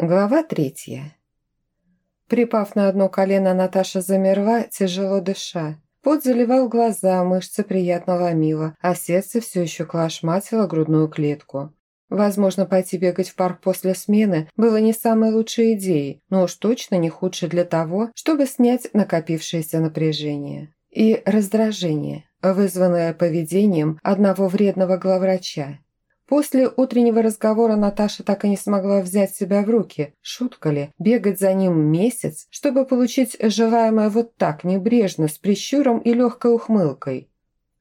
Глава третья. Припав на одно колено, Наташа замерла, тяжело дыша. Пот заливал глаза, мышцы приятно ломило, а сердце все еще клашматило грудную клетку. Возможно, пойти бегать в парк после смены было не самой лучшей идеей, но уж точно не худше для того, чтобы снять накопившееся напряжение. И раздражение, вызванное поведением одного вредного главврача. После утреннего разговора Наташа так и не смогла взять себя в руки. Шутка ли, бегать за ним месяц, чтобы получить желаемое вот так, небрежно, с прищуром и легкой ухмылкой.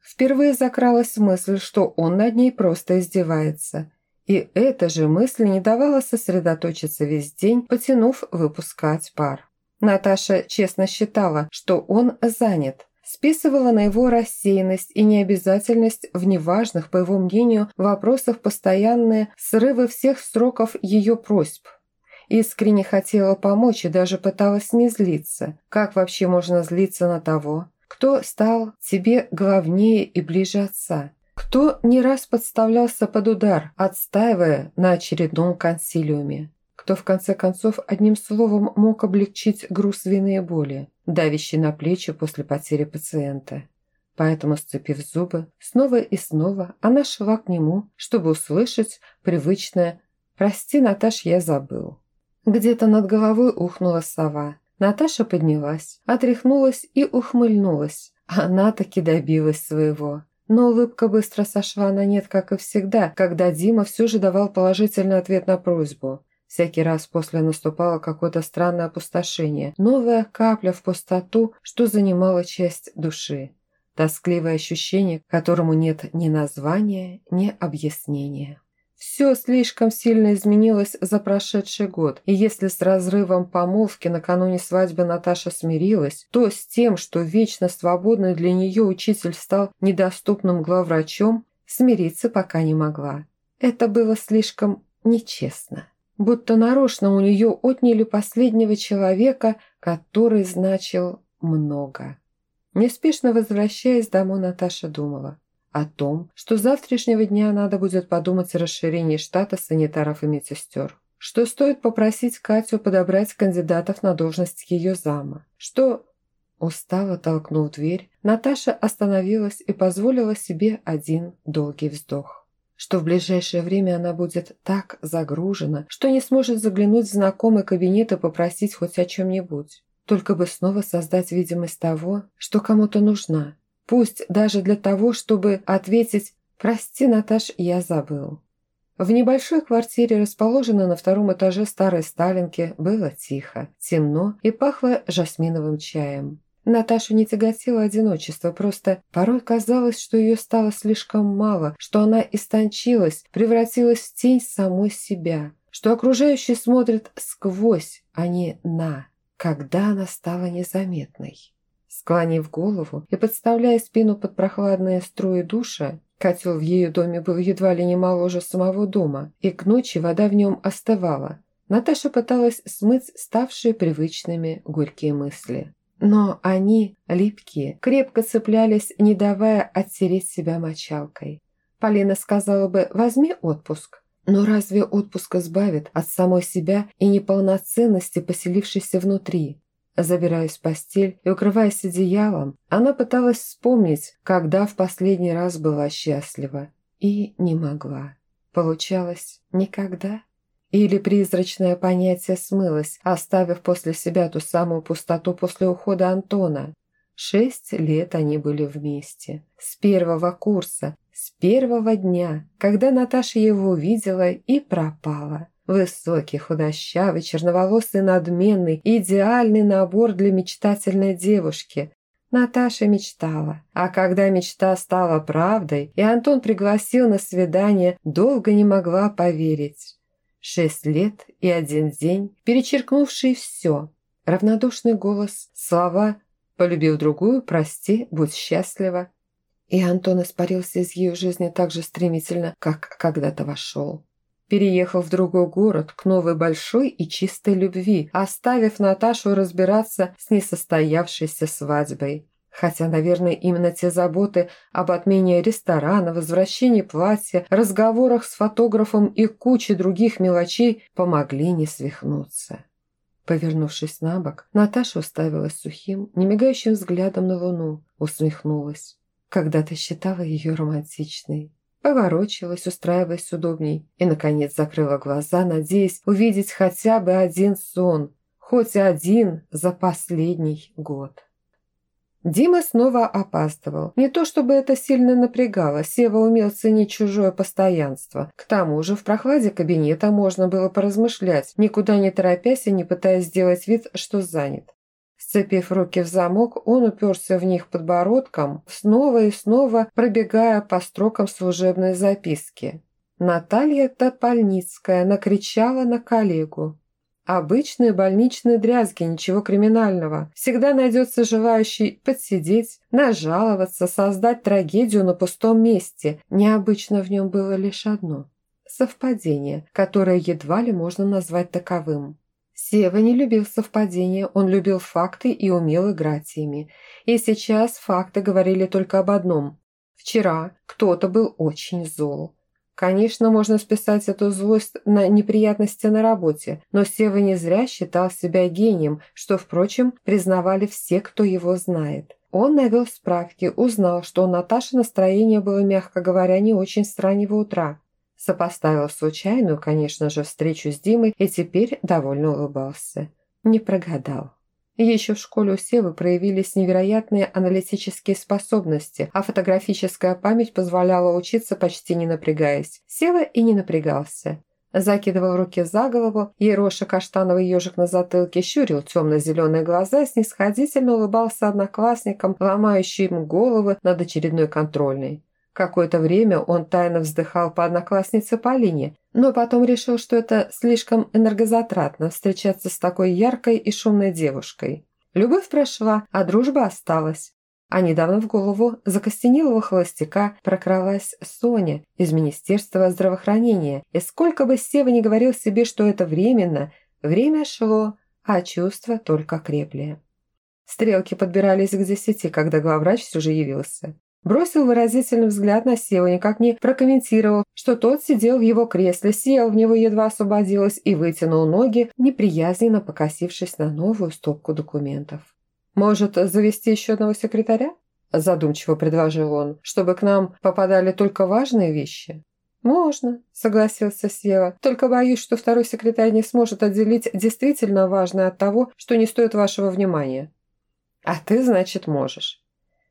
Впервые закралась мысль, что он над ней просто издевается. И эта же мысль не давала сосредоточиться весь день, потянув выпускать пар. Наташа честно считала, что он занят, списывала на его рассеянность и необязательность в неважных, по его мнению, вопросах постоянные срывы всех сроков ее просьб. Искренне хотела помочь и даже пыталась не злиться. Как вообще можно злиться на того, кто стал тебе главнее и ближе отца? Кто не раз подставлялся под удар, отстаивая на очередном консилиуме? Кто в конце концов одним словом мог облегчить груз вины и боли, давящий на плечи после потери пациента. Поэтому, сцепив зубы, снова и снова она шла к нему, чтобы услышать привычное «Прости, Наташ, я забыл». Где-то над головой ухнула сова. Наташа поднялась, отряхнулась и ухмыльнулась. Она таки добилась своего. Но улыбка быстро сошла на нет, как и всегда, когда Дима все же давал положительный ответ на просьбу. Всякий раз после наступало какое-то странное опустошение, новая капля в пустоту, что занимала часть души. Тоскливое ощущение, которому нет ни названия, ни объяснения. Все слишком сильно изменилось за прошедший год, и если с разрывом помолвки накануне свадьбы Наташа смирилась, то с тем, что вечно свободный для нее учитель стал недоступным главврачом, смириться пока не могла. Это было слишком нечестно будто нарочно у нее отняли последнего человека, который значил много. Неспешно возвращаясь домой, Наташа думала о том, что с завтрашнего дня надо будет подумать о расширении штата санитаров и медсестер, что стоит попросить Катю подобрать кандидатов на должность ее зама, что... Устало толкнув дверь, Наташа остановилась и позволила себе один долгий вздох что в ближайшее время она будет так загружена, что не сможет заглянуть в знакомый кабинет и попросить хоть о чем-нибудь. Только бы снова создать видимость того, что кому-то нужна. Пусть даже для того, чтобы ответить «Прости, Наташ, я забыл». В небольшой квартире, расположенной на втором этаже старой Сталинки, было тихо, темно и пахло жасминовым чаем. Наташу не тяготило одиночество, просто порой казалось, что ее стало слишком мало, что она истончилась, превратилась в тень самой себя, что окружающие смотрят сквозь, а не на, когда она стала незаметной. Склонив голову и подставляя спину под прохладные струи душа, котел в ее доме был едва ли не моложе самого дома, и к ночи вода в нем остывала. Наташа пыталась смыть ставшие привычными горькие мысли. Но они, липкие, крепко цеплялись, не давая оттереть себя мочалкой. Полина сказала бы «возьми отпуск». Но разве отпуск избавит от самой себя и неполноценности, поселившейся внутри? Забираясь в постель и укрываясь одеялом, она пыталась вспомнить, когда в последний раз была счастлива. И не могла. Получалось, никогда. Или призрачное понятие смылось, оставив после себя ту самую пустоту после ухода Антона. Шесть лет они были вместе. С первого курса, с первого дня, когда Наташа его увидела и пропала. Высокий, худощавый, черноволосый, надменный, идеальный набор для мечтательной девушки. Наташа мечтала, а когда мечта стала правдой, и Антон пригласил на свидание, долго не могла поверить. Шесть лет и один день, перечеркнувший все. Равнодушный голос, слова «полюбил другую, прости, будь счастлива». И Антон испарился из ее жизни так же стремительно, как когда-то вошел. Переехал в другой город к новой большой и чистой любви, оставив Наташу разбираться с несостоявшейся свадьбой. Хотя, наверное, именно те заботы об отмене ресторана, возвращении платья, разговорах с фотографом и куче других мелочей помогли не свихнуться. Повернувшись на бок, Наташа уставилась сухим, немигающим взглядом на луну, усмехнулась. Когда-то считала ее романтичной. Поворочилась, устраиваясь удобней, и, наконец, закрыла глаза, надеясь увидеть хотя бы один сон, хоть один за последний год. Дима снова опаздывал. Не то чтобы это сильно напрягало, Сева умел ценить чужое постоянство. К тому же в прохладе кабинета можно было поразмышлять, никуда не торопясь и не пытаясь сделать вид, что занят. Сцепив руки в замок, он уперся в них подбородком, снова и снова пробегая по строкам служебной записки. Наталья Топольницкая накричала на коллегу. Обычные больничные дрязги, ничего криминального. Всегда найдется желающий подсидеть, нажаловаться, создать трагедию на пустом месте. Необычно в нем было лишь одно – совпадение, которое едва ли можно назвать таковым. Сева не любил совпадения, он любил факты и умел играть ими. И сейчас факты говорили только об одном. Вчера кто-то был очень зол. Конечно, можно списать эту злость на неприятности на работе, но Сева не зря считал себя гением, что, впрочем, признавали все, кто его знает. Он навел справки, узнал, что у Наташи настроение было, мягко говоря, не очень с раннего утра. Сопоставил случайную, конечно же, встречу с Димой и теперь довольно улыбался. Не прогадал. Еще в школе у Севы проявились невероятные аналитические способности, а фотографическая память позволяла учиться почти не напрягаясь. Сева и не напрягался. Закидывал руки за голову, ероша каштановый ежик на затылке, щурил темно-зеленые глаза и снисходительно улыбался одноклассникам, ломающим головы над очередной контрольной. Какое-то время он тайно вздыхал по однокласснице Полине, но потом решил, что это слишком энергозатратно встречаться с такой яркой и шумной девушкой. Любовь прошла, а дружба осталась. А недавно в голову закостенелого холостяка прокралась Соня из Министерства здравоохранения. И сколько бы Сева не говорил себе, что это временно, время шло, а чувства только крепли. Стрелки подбирались к десяти, когда главврач все же явился. Бросил выразительный взгляд на Сева, никак не прокомментировал, что тот сидел в его кресле, сел в него едва освободилась и вытянул ноги, неприязненно покосившись на новую стопку документов. «Может, завести еще одного секретаря?» – задумчиво предложил он, «чтобы к нам попадали только важные вещи». «Можно», – согласился Сева. «Только боюсь, что второй секретарь не сможет отделить действительно важное от того, что не стоит вашего внимания». «А ты, значит, можешь».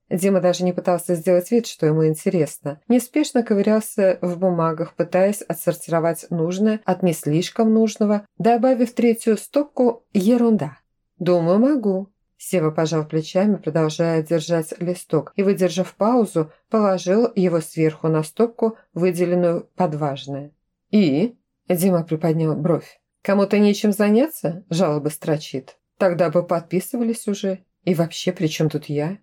Дима даже не пытался сделать вид, что ему интересно. Неспешно ковырялся в бумагах, пытаясь отсортировать нужное от не слишком нужного, добавив третью стопку «ерунда». «Думаю, могу». Сева пожал плечами, продолжая держать листок, и, выдержав паузу, положил его сверху на стопку, выделенную под важное. «И?» – Дима приподнял бровь. «Кому-то нечем заняться?» – жалобы строчит. «Тогда бы подписывались уже. И вообще, при чем тут я?»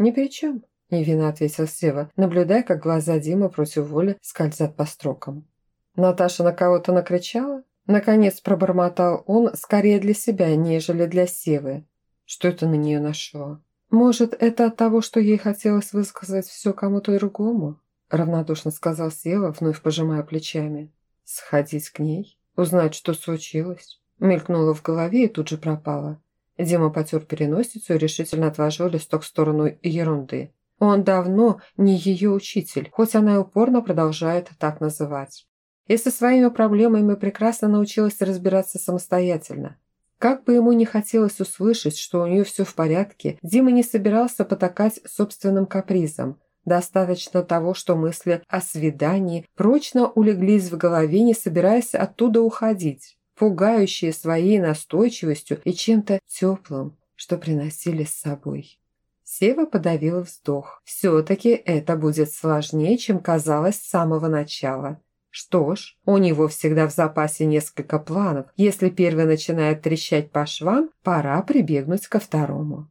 «Ни при чем», – невинно ответил Сева, наблюдая, как глаза Димы против воли скользят по строкам. Наташа на кого-то накричала? Наконец пробормотал он скорее для себя, нежели для Севы. Что это на нее нашло? Может, это от того, что ей хотелось высказать все кому-то другому? Равнодушно сказал Сева, вновь пожимая плечами. Сходить к ней? Узнать, что случилось? Мелькнуло в голове и тут же пропало. Дима потер переносицу и решительно отложил листок в сторону ерунды. Он давно не ее учитель, хоть она и упорно продолжает так называть. И со своими проблемами прекрасно научилась разбираться самостоятельно. Как бы ему не хотелось услышать, что у нее все в порядке, Дима не собирался потакать собственным капризом. Достаточно того, что мысли о свидании прочно улеглись в голове, не собираясь оттуда уходить пугающие своей настойчивостью и чем-то теплым, что приносили с собой. Сева подавил вздох. Все-таки это будет сложнее, чем казалось с самого начала. Что ж, у него всегда в запасе несколько планов. Если первый начинает трещать по швам, пора прибегнуть ко второму.